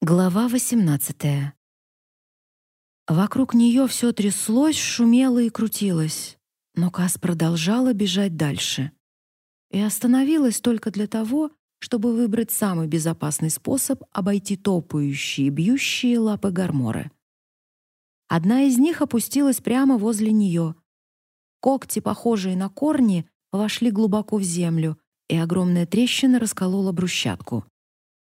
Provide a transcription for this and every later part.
Глава 18. Вокруг нее все тряслось, шумело и крутилось, но Кас продолжала бежать дальше. И остановилась только для того, чтобы выбрать самый безопасный способ обойти топающие, бьющие лапы гарморы. Одна из них опустилась прямо возле нее. Когти, похожие на корни, вошли глубоко в землю, и огромная трещина расколола брусчатку.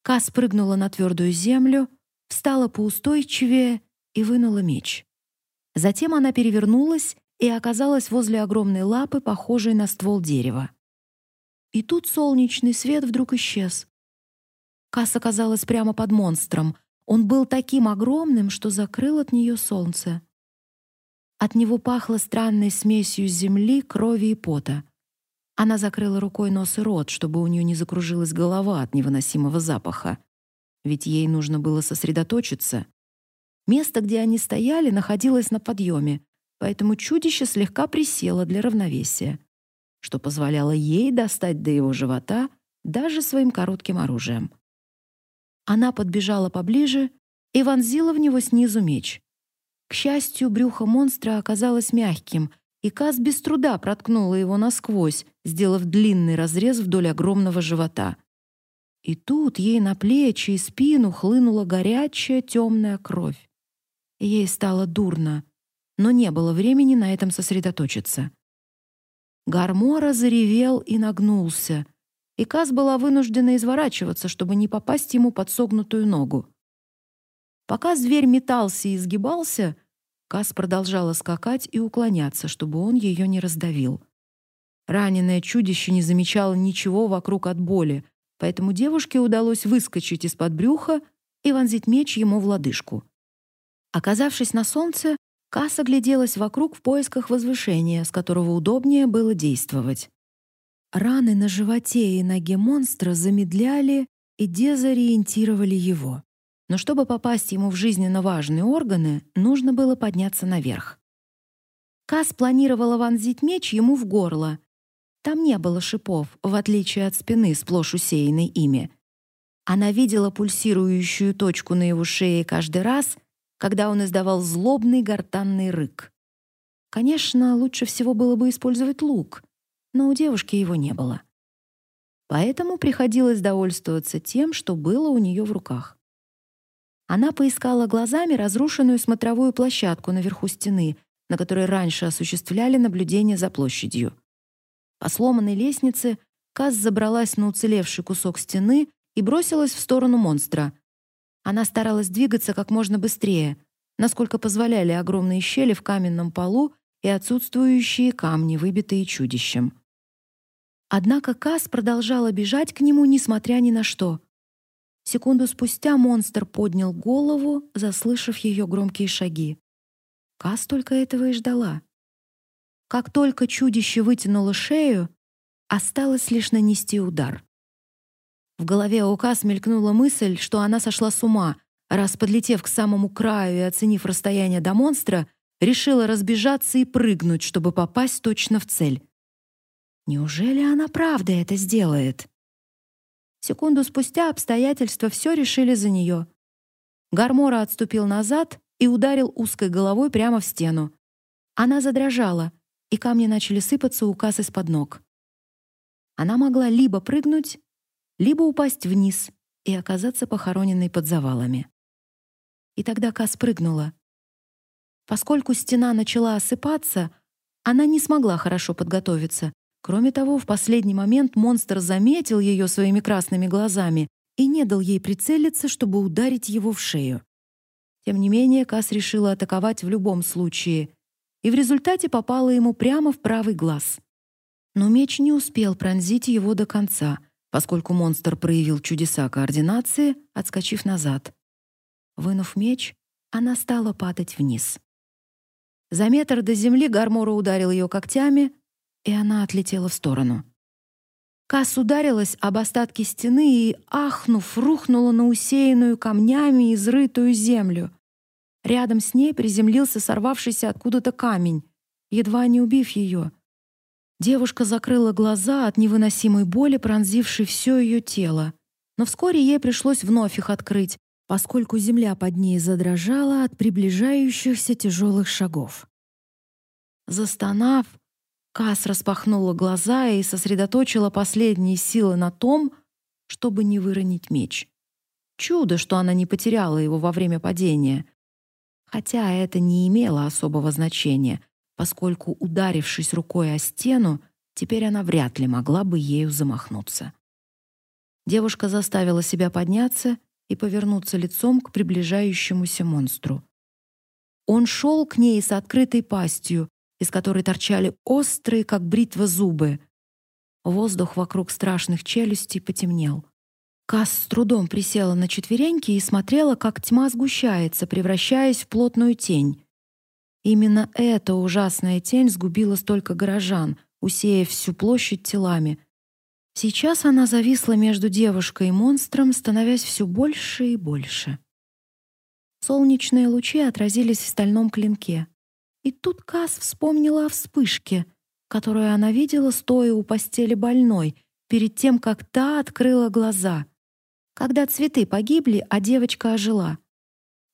Ка спрыгнула на твердую землю, встала поустойчивее и вынула меч. Затем она перевернулась и оказалась возле огромной лапы, похожей на ствол дерева. И тут солнечный свет вдруг исчез. Кас оказалась прямо под монстром. Он был таким огромным, что закрыл от нее солнце. От него пахло странной смесью земли, крови и пота. Она закрыла рукой нос и рот, чтобы у нее не закружилась голова от невыносимого запаха. Ведь ей нужно было сосредоточиться. Место, где они стояли, находилось на подъеме, поэтому чудище слегка присело для равновесия, что позволяло ей достать до его живота даже своим коротким оружием. Она подбежала поближе и вонзила в него снизу меч. К счастью, брюхо монстра оказалось мягким, и Каз без труда проткнула его насквозь, сделав длинный разрез вдоль огромного живота. И тут ей на плечи и спину хлынула горячая темная кровь. Ей стало дурно, но не было времени на этом сосредоточиться. Гармора заревел и нагнулся, и Каз была вынуждена изворачиваться, чтобы не попасть ему под согнутую ногу. Пока зверь метался и изгибался, Кас продолжала скакать и уклоняться, чтобы он ее не раздавил. Раненое чудище не замечало ничего вокруг от боли, поэтому девушке удалось выскочить из-под брюха и вонзить меч ему в лодыжку. Оказавшись на солнце, Кас огляделась вокруг в поисках возвышения, с которого удобнее было действовать. Раны на животе и ноге монстра замедляли и дезориентировали его но чтобы попасть ему в жизненно важные органы, нужно было подняться наверх. Кас планировала вонзить меч ему в горло. Там не было шипов, в отличие от спины, сплошь усеянной ими. Она видела пульсирующую точку на его шее каждый раз, когда он издавал злобный гортанный рык. Конечно, лучше всего было бы использовать лук, но у девушки его не было. Поэтому приходилось довольствоваться тем, что было у нее в руках. Она поискала глазами разрушенную смотровую площадку наверху стены, на которой раньше осуществляли наблюдение за площадью. По сломанной лестнице Каз забралась на уцелевший кусок стены и бросилась в сторону монстра. Она старалась двигаться как можно быстрее, насколько позволяли огромные щели в каменном полу и отсутствующие камни, выбитые чудищем. Однако Каз продолжала бежать к нему, несмотря ни на что — Секунду спустя монстр поднял голову, заслышав ее громкие шаги. Кас только этого и ждала. Как только чудище вытянуло шею, осталось лишь нанести удар. В голове у Кас мелькнула мысль, что она сошла с ума, раз, подлетев к самому краю и оценив расстояние до монстра, решила разбежаться и прыгнуть, чтобы попасть точно в цель. Неужели она правда это сделает? Секунду спустя обстоятельства все решили за нее. Гармора отступил назад и ударил узкой головой прямо в стену. Она задрожала, и камни начали сыпаться у Кас из-под ног. Она могла либо прыгнуть, либо упасть вниз и оказаться похороненной под завалами. И тогда Кас прыгнула. Поскольку стена начала осыпаться, она не смогла хорошо подготовиться Кроме того, в последний момент монстр заметил ее своими красными глазами и не дал ей прицелиться, чтобы ударить его в шею. Тем не менее, Кас решила атаковать в любом случае, и в результате попала ему прямо в правый глаз. Но меч не успел пронзить его до конца, поскольку монстр проявил чудеса координации, отскочив назад. Вынув меч, она стала падать вниз. За метр до земли Гармора ударил ее когтями, и она отлетела в сторону. Касс ударилась об остатки стены и, ахнув, рухнула на усеянную камнями изрытую землю. Рядом с ней приземлился сорвавшийся откуда-то камень, едва не убив ее. Девушка закрыла глаза от невыносимой боли, пронзившей все ее тело. Но вскоре ей пришлось вновь их открыть, поскольку земля под ней задрожала от приближающихся тяжелых шагов. Застонав, Кас распахнула глаза и сосредоточила последние силы на том, чтобы не выронить меч. Чудо, что она не потеряла его во время падения. Хотя это не имело особого значения, поскольку, ударившись рукой о стену, теперь она вряд ли могла бы ею замахнуться. Девушка заставила себя подняться и повернуться лицом к приближающемуся монстру. Он шел к ней с открытой пастью, из которой торчали острые, как бритва, зубы. Воздух вокруг страшных челюстей потемнел. Кас с трудом присела на четвереньки и смотрела, как тьма сгущается, превращаясь в плотную тень. Именно эта ужасная тень сгубила столько горожан, усеяв всю площадь телами. Сейчас она зависла между девушкой и монстром, становясь все больше и больше. Солнечные лучи отразились в стальном клинке. И тут Кас вспомнила о вспышке, которую она видела, стоя у постели больной, перед тем, как та открыла глаза. Когда цветы погибли, а девочка ожила.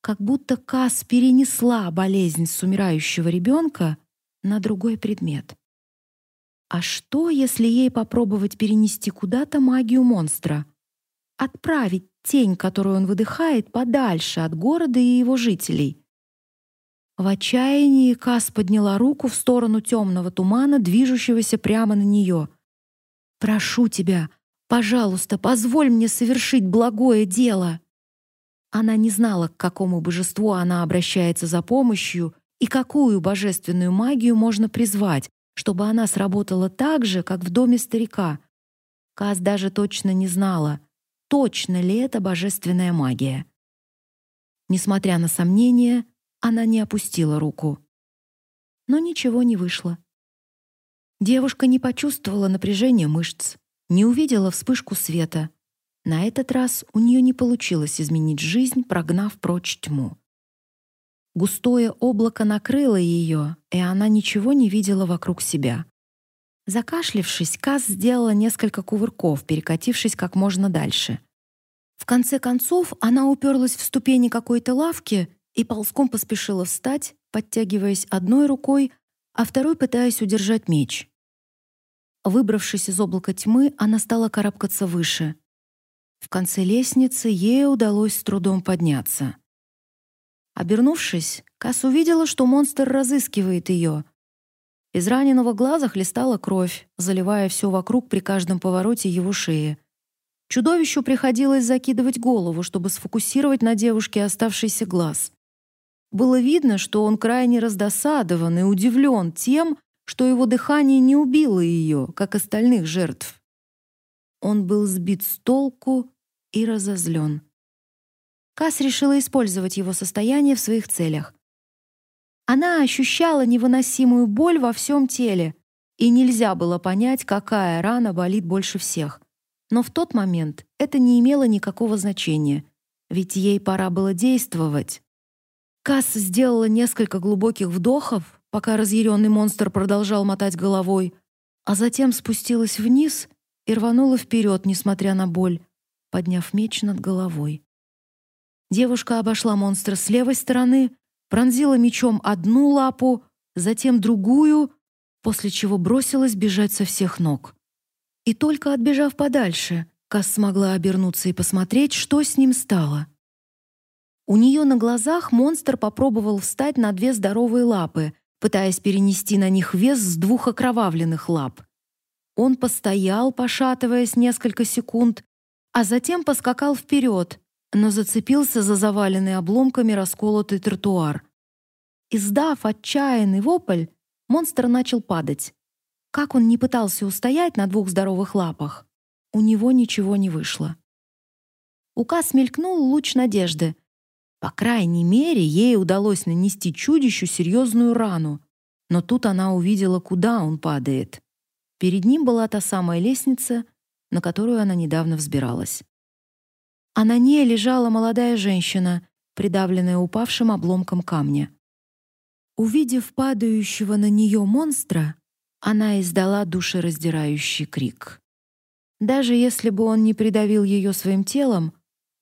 Как будто Кас перенесла болезнь с умирающего ребенка на другой предмет. А что, если ей попробовать перенести куда-то магию монстра? Отправить тень, которую он выдыхает, подальше от города и его жителей — в отчаянии Кас подняла руку в сторону темного тумана, движущегося прямо на нее. «Прошу тебя, пожалуйста, позволь мне совершить благое дело!» Она не знала, к какому божеству она обращается за помощью и какую божественную магию можно призвать, чтобы она сработала так же, как в доме старика. Кас даже точно не знала, точно ли это божественная магия. Несмотря на сомнения, она не опустила руку. Но ничего не вышло. Девушка не почувствовала напряжения мышц, не увидела вспышку света. На этот раз у нее не получилось изменить жизнь, прогнав прочь тьму. Густое облако накрыло ее, и она ничего не видела вокруг себя. Закашлившись, Каз сделала несколько кувырков, перекатившись как можно дальше. В конце концов, она уперлась в ступени какой-то лавки и ползком поспешила встать, подтягиваясь одной рукой, а второй пытаясь удержать меч. Выбравшись из облака тьмы, она стала карабкаться выше. В конце лестницы ей удалось с трудом подняться. Обернувшись, Кас увидела, что монстр разыскивает ее. Из раненого глаза хлестала кровь, заливая все вокруг при каждом повороте его шеи. Чудовищу приходилось закидывать голову, чтобы сфокусировать на девушке оставшийся глаз. Было видно, что он крайне раздосадован и удивлен тем, что его дыхание не убило ее, как остальных жертв. Он был сбит с толку и разозлен. Кас решила использовать его состояние в своих целях. Она ощущала невыносимую боль во всем теле, и нельзя было понять, какая рана болит больше всех. Но в тот момент это не имело никакого значения, ведь ей пора было действовать. Касс сделала несколько глубоких вдохов, пока разъяренный монстр продолжал мотать головой, а затем спустилась вниз и рванула вперед, несмотря на боль, подняв меч над головой. Девушка обошла монстра с левой стороны, пронзила мечом одну лапу, затем другую, после чего бросилась бежать со всех ног. И только отбежав подальше, Касс смогла обернуться и посмотреть, что с ним стало — у нее на глазах монстр попробовал встать на две здоровые лапы, пытаясь перенести на них вес с двух окровавленных лап. Он постоял, пошатываясь несколько секунд, а затем поскакал вперед, но зацепился за заваленный обломками расколотый тротуар. Издав отчаянный вопль, монстр начал падать. Как он не пытался устоять на двух здоровых лапах, у него ничего не вышло. У Кас мелькнул луч надежды — по крайней мере, ей удалось нанести чудищу серьезную рану. Но тут она увидела, куда он падает. Перед ним была та самая лестница, на которую она недавно взбиралась. А на ней лежала молодая женщина, придавленная упавшим обломком камня. Увидев падающего на нее монстра, она издала душераздирающий крик. Даже если бы он не придавил ее своим телом,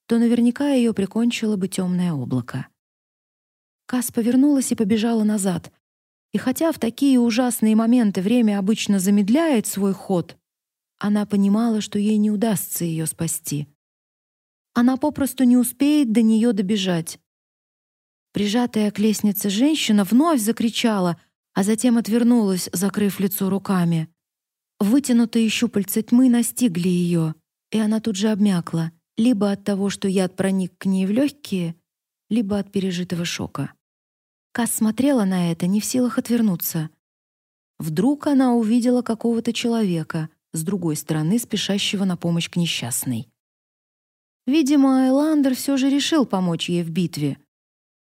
то наверняка ее прикончило бы темное облако. Кас повернулась и побежала назад. И хотя в такие ужасные моменты время обычно замедляет свой ход, она понимала, что ей не удастся ее спасти. Она попросту не успеет до нее добежать. Прижатая к лестнице женщина вновь закричала, а затем отвернулась, закрыв лицо руками. Вытянутые щупальца тьмы настигли ее, и она тут же обмякла, либо от того, что яд проник к ней в легкие, либо от пережитого шока. Кас смотрела на это, не в силах отвернуться. Вдруг она увидела какого-то человека с другой стороны, спешащего на помощь к несчастной. Видимо, Эландер все же решил помочь ей в битве.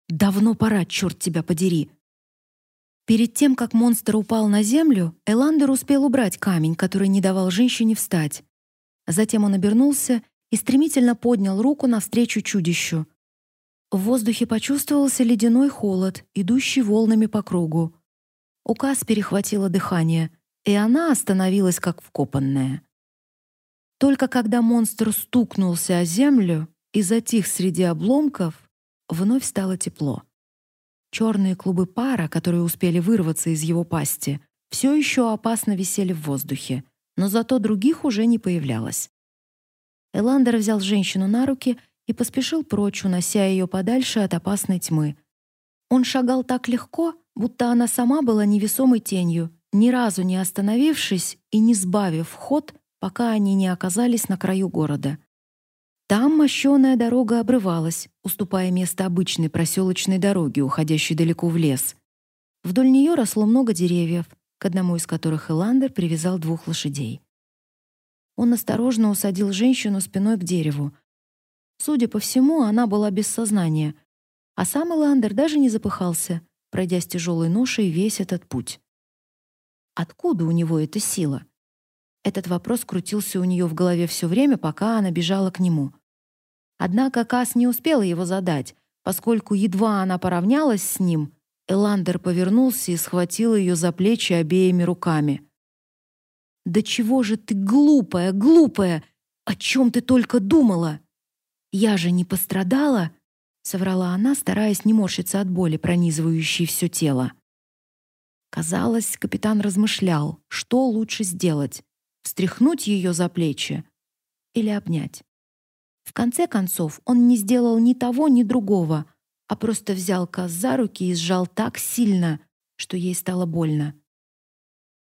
Давно пора, черт тебя подери. Перед тем, как монстр упал на землю, Эландер успел убрать камень, который не давал женщине встать. Затем он обернулся и стремительно поднял руку навстречу чудищу. В воздухе почувствовался ледяной холод, идущий волнами по кругу. У Кас перехватило дыхание, и она остановилась как вкопанная. Только когда монстр стукнулся о землю и затих среди обломков, вновь стало тепло. Черные клубы пара, которые успели вырваться из его пасти, все еще опасно висели в воздухе, но зато других уже не появлялось. Эландер взял женщину на руки и поспешил прочь, унося ее подальше от опасной тьмы. Он шагал так легко, будто она сама была невесомой тенью, ни разу не остановившись и не сбавив ход, пока они не оказались на краю города. Там мощёная дорога обрывалась, уступая место обычной проселочной дороге, уходящей далеко в лес. Вдоль нее росло много деревьев, к одному из которых Эландер привязал двух лошадей. Он осторожно усадил женщину спиной к дереву. Судя по всему, она была без сознания, а сам Эландер даже не запыхался, пройдя с тяжелой ношей весь этот путь. Откуда у него эта сила? Этот вопрос крутился у нее в голове все время, пока она бежала к нему. Однако Кас не успела его задать, поскольку едва она поравнялась с ним, Эландер повернулся и схватил ее за плечи обеими руками. «Да чего же ты глупая, глупая! О чем ты только думала? Я же не пострадала!» — соврала она, стараясь не морщиться от боли, пронизывающей все тело. Казалось, капитан размышлял, что лучше сделать — встряхнуть ее за плечи или обнять. В конце концов, он не сделал ни того, ни другого, а просто взял Каз за руки и сжал так сильно, что ей стало больно.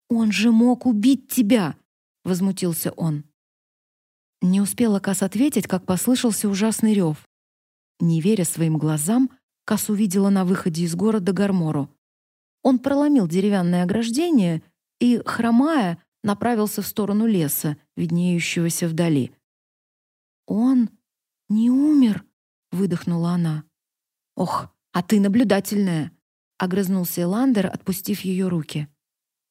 «Он же мог убить тебя!» — возмутился он. Не успела Кас ответить, как послышался ужасный рев. Не веря своим глазам, Кас увидела на выходе из города Гармору. Он проломил деревянное ограждение и, хромая, направился в сторону леса, виднеющегося вдали. «Он не умер», — выдохнула она. «Ох, а ты наблюдательная», — огрызнулся Эландер, отпустив ее руки.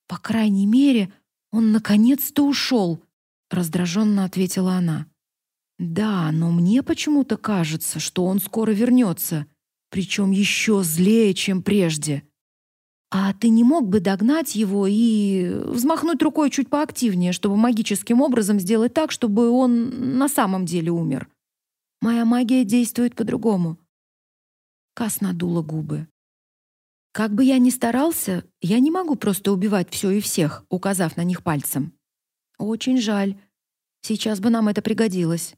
«По крайней мере, он наконец-то ушел», — раздраженно ответила она. «Да, но мне почему-то кажется, что он скоро вернется, причем еще злее, чем прежде». «А ты не мог бы догнать его и взмахнуть рукой чуть поактивнее, чтобы магическим образом сделать так, чтобы он на самом деле умер? Моя магия действует по-другому». Кас надула губы. «Как бы я ни старался, я не могу просто убивать все и всех, указав на них пальцем. Очень жаль. Сейчас бы нам это пригодилось».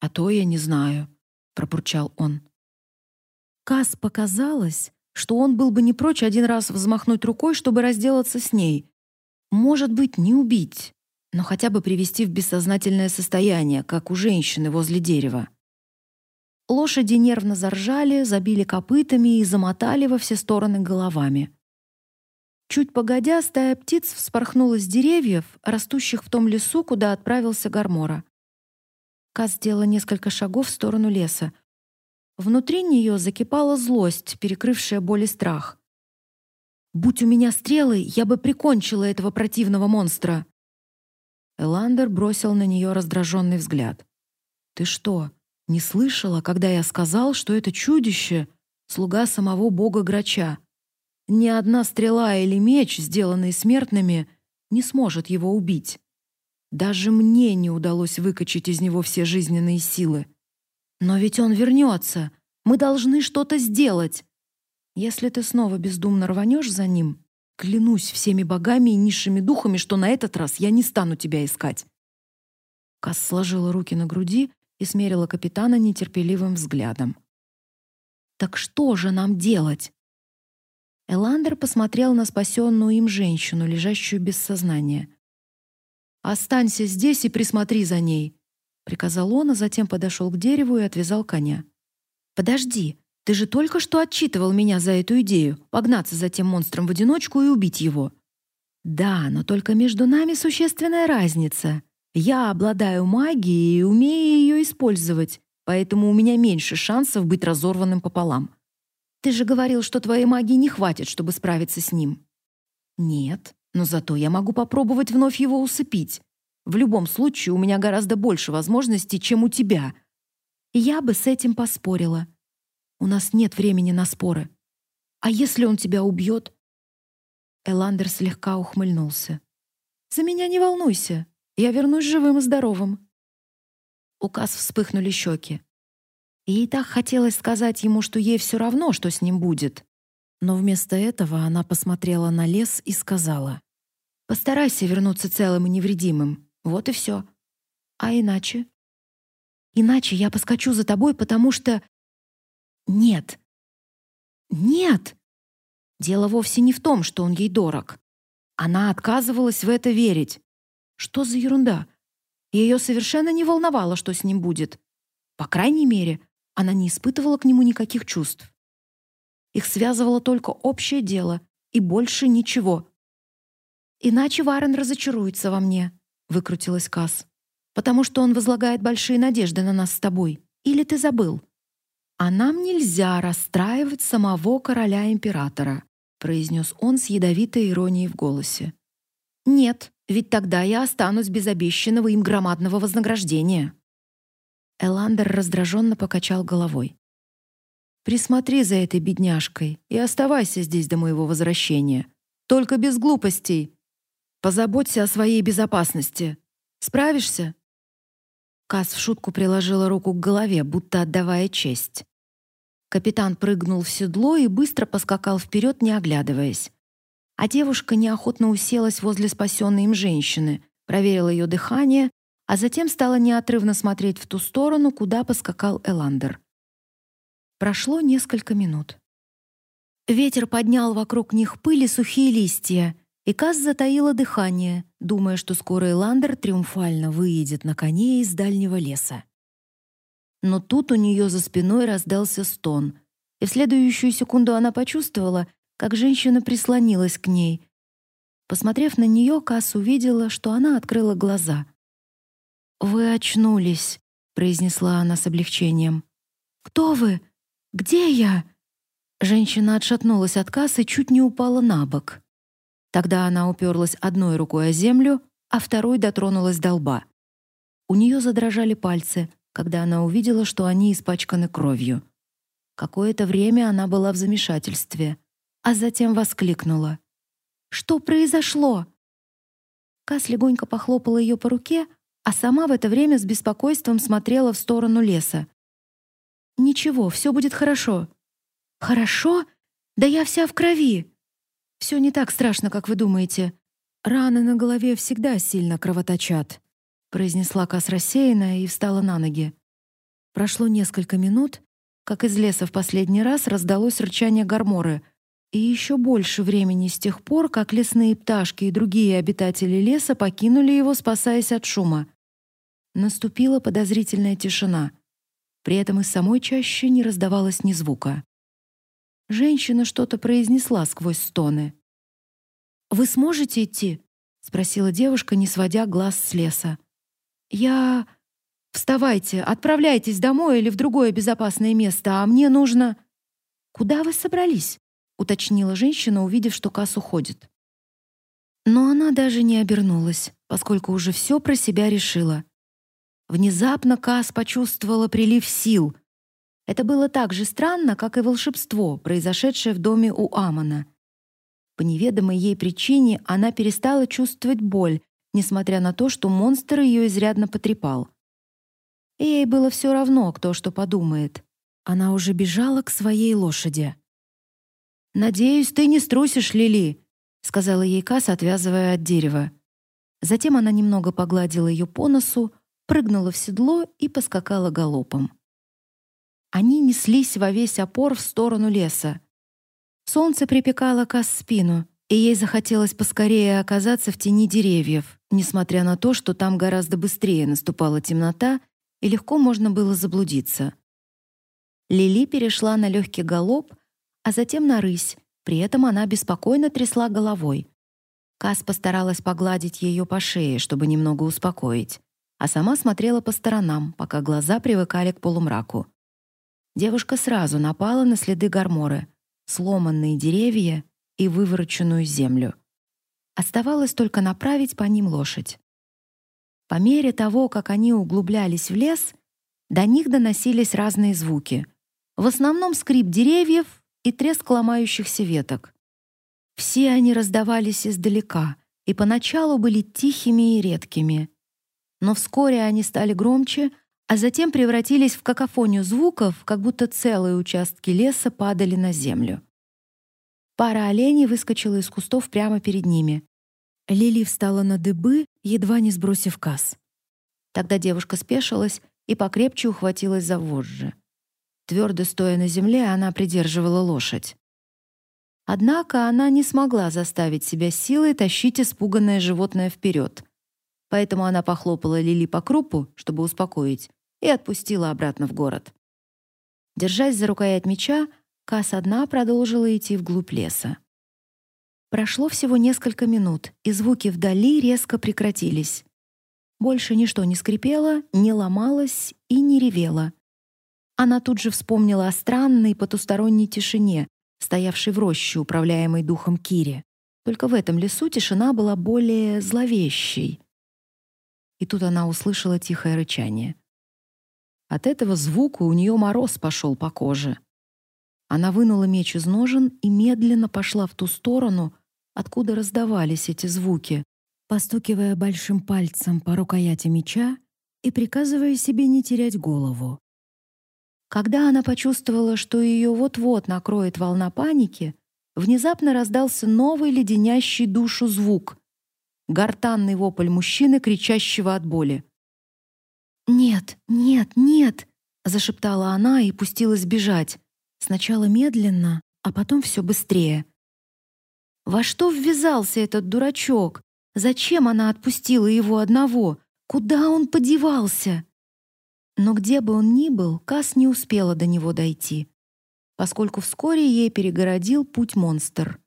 «А то я не знаю», — пробурчал он. Кас показалось, что он был бы не прочь один раз взмахнуть рукой, чтобы разделаться с ней. Может быть, не убить, но хотя бы привести в бессознательное состояние, как у женщины возле дерева. Лошади нервно заржали, забили копытами и замотали во все стороны головами. Чуть погодя, стая птиц вспорхнула с деревьев, растущих в том лесу, куда отправился Гармора. Каз сделала несколько шагов в сторону леса, Внутри нее закипала злость, перекрывшая боль и страх. «Будь у меня стрелы, я бы прикончила этого противного монстра!» Эландер бросил на нее раздраженный взгляд. «Ты что, не слышала, когда я сказал, что это чудище — слуга самого бога Грача? Ни одна стрела или меч, сделанные смертными, не сможет его убить. Даже мне не удалось выкачать из него все жизненные силы. Но ведь он вернется. Мы должны что-то сделать. Если ты снова бездумно рванешь за ним, клянусь всеми богами и низшими духами, что на этот раз я не стану тебя искать. Кас сложила руки на груди и смерила капитана нетерпеливым взглядом. Так что же нам делать? Эландер посмотрел на спасенную им женщину, лежащую без сознания. Останься здесь и присмотри за ней, приказал он, а затем подошел к дереву и отвязал коня. Подожди, ты же только что отчитывал меня за эту идею погнаться за тем монстром в одиночку и убить его. Да, но только между нами существенная разница. Я обладаю магией и умею ее использовать, поэтому у меня меньше шансов быть разорванным пополам. Ты же говорил, что твоей магии не хватит, чтобы справиться с ним. Нет, но зато я могу попробовать вновь его усыпить. В любом случае, у меня гораздо больше возможностей, чем у тебя. Я бы с этим поспорила. У нас нет времени на споры. А если он тебя убьет? Эландер слегка ухмыльнулся. За меня не волнуйся. Я вернусь живым и здоровым. У Кас вспыхнули щеки. Ей так хотелось сказать ему, что ей все равно, что с ним будет. Но вместо этого она посмотрела на лес и сказала: "Постарайся вернуться целым и невредимым. Вот и все. А иначе? Иначе я поскочу за тобой, потому что нет. Нет. Дело вовсе не в том, что он ей дорог. Она отказывалась в это верить. Что за ерунда? Ее совершенно не волновало, что с ним будет. По крайней мере, она не испытывала к нему никаких чувств. Их связывало только общее дело и больше ничего. Иначе Варен разочаруется во мне, выкрутилась Кас. Потому что он возлагает большие надежды на нас с тобой. Или ты забыл? «А нам нельзя расстраивать самого короля-императора», произнес он с ядовитой иронией в голосе. «Нет, ведь тогда я останусь без обещанного им громадного вознаграждения». Эландер раздраженно покачал головой. «Присмотри за этой бедняжкой и оставайся здесь до моего возвращения. Только без глупостей. Позаботься о своей безопасности. Справишься?» Кас в шутку приложила руку к голове, будто отдавая честь. Капитан прыгнул в седло и быстро поскакал вперед, не оглядываясь. А девушка неохотно уселась возле спасенной им женщины, проверила ее дыхание, а затем стала неотрывно смотреть в ту сторону, куда поскакал Эландер. Прошло несколько минут. Ветер поднял вокруг них пыль и сухие листья, и Каз затаила дыхание, думая, что скоро Эландер триумфально выедет на коне из дальнего леса. Но тут у нее за спиной раздался стон, и в следующую секунду она почувствовала, как женщина прислонилась к ней. Посмотрев на нее, Касс увидела, что она открыла глаза. «Вы очнулись», — произнесла она с облегчением. «Кто вы? Где я?» Женщина отшатнулась от Кассы чуть не упала на бок. Тогда она уперлась одной рукой о землю, а второй дотронулась до лба. У нее задрожали пальцы, когда она увидела, что они испачканы кровью. Какое-то время она была в замешательстве, а затем воскликнула. «Что произошло?» Кас легонько похлопала ее по руке, а сама в это время с беспокойством смотрела в сторону леса. «Ничего, все будет хорошо». «Хорошо? Да я вся в крови!» «Все не так страшно, как вы думаете. Раны на голове всегда сильно кровоточат произнесла Кас рассеянно и встала на ноги. Прошло несколько минут, как из леса в последний раз раздалось рычание гарморы, и еще больше времени с тех пор, как лесные пташки и другие обитатели леса покинули его, спасаясь от шума. Наступила подозрительная тишина. При этом из самой чаще не раздавалось ни звука. Женщина что-то произнесла сквозь стоны. «Вы сможете идти?» — спросила девушка, не сводя глаз с леса. «Я...» «Вставайте, отправляйтесь домой или в другое безопасное место, а мне нужно...» «Куда вы собрались?» — уточнила женщина, увидев, что Касс уходит. Но она даже не обернулась, поскольку уже все про себя решила. Внезапно Касс почувствовала прилив сил. Это было так же странно, как и волшебство, произошедшее в доме у Амона. По неведомой ей причине она перестала чувствовать боль, несмотря на то, что монстр ее изрядно потрепал. Ей было все равно, кто что подумает. Она уже бежала к своей лошади. «Надеюсь, ты не струсишь, Лили», — сказала ей Кас, отвязывая от дерева. Затем она немного погладила ее по носу, прыгнула в седло и поскакала галопом. Они неслись во весь опор в сторону леса. Солнце припекало Кас спину, и ей захотелось поскорее оказаться в тени деревьев, несмотря на то, что там гораздо быстрее наступала темнота и легко можно было заблудиться. Лили перешла на легкий галоп, а затем на рысь, при этом она беспокойно трясла головой. Кас постаралась погладить ее по шее, чтобы немного успокоить, а сама смотрела по сторонам, пока глаза привыкали к полумраку. Девушка сразу напала на следы гарморы — сломанные деревья и вывороченную землю. Оставалось только направить по ним лошадь. По мере того, как они углублялись в лес, до них доносились разные звуки. В основном скрип деревьев и треск ломающихся веток. Все они раздавались издалека и поначалу были тихими и редкими. Но вскоре они стали громче, а затем превратились в какофонию звуков, как будто целые участки леса падали на землю. Пара оленей выскочила из кустов прямо перед ними. Лили встала на дыбы, едва не сбросив кас. Тогда девушка спешилась и покрепче ухватилась за вожжи. Твердо стоя на земле, она придерживала лошадь. Однако она не смогла заставить себя силой тащить испуганное животное вперед. Поэтому она похлопала Лили по крупу, чтобы успокоить, и отпустила обратно в город. Держась за рукоять меча, Кас одна продолжила идти вглубь леса. Прошло всего несколько минут, и звуки вдали резко прекратились. Больше ничто не скрипело, не ломалось и не ревело. Она тут же вспомнила о странной потусторонней тишине, стоявшей в роще, управляемой духом Кири. Только в этом лесу тишина была более зловещей. И тут она услышала тихое рычание. От этого звука у нее мороз пошел по коже. Она вынула меч из ножен и медленно пошла в ту сторону, откуда раздавались эти звуки, постукивая большим пальцем по рукояти меча и приказывая себе не терять голову. Когда она почувствовала, что ее вот-вот накроет волна паники, внезапно раздался новый леденящий душу звук — гортанный вопль мужчины, кричащего от боли. «Нет, нет, нет!» — зашептала она и пустилась бежать. Сначала медленно, а потом все быстрее. Во что ввязался этот дурачок? Зачем она отпустила его одного? Куда он подевался? Но где бы он ни был, Кас не успела до него дойти, поскольку вскоре ей перегородил путь монстр.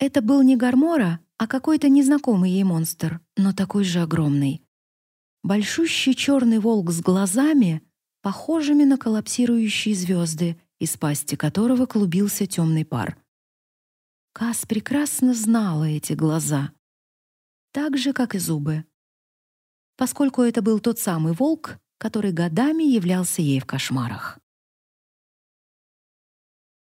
Это был не Гармора, а какой-то незнакомый ей монстр, но такой же огромный. Большущий черный волк с глазами, похожими на коллапсирующие звезды, из пасти которого клубился темный пар. Кас прекрасно знала эти глаза, так же, как и зубы. Поскольку это был тот самый волк, который годами являлся ей в кошмарах.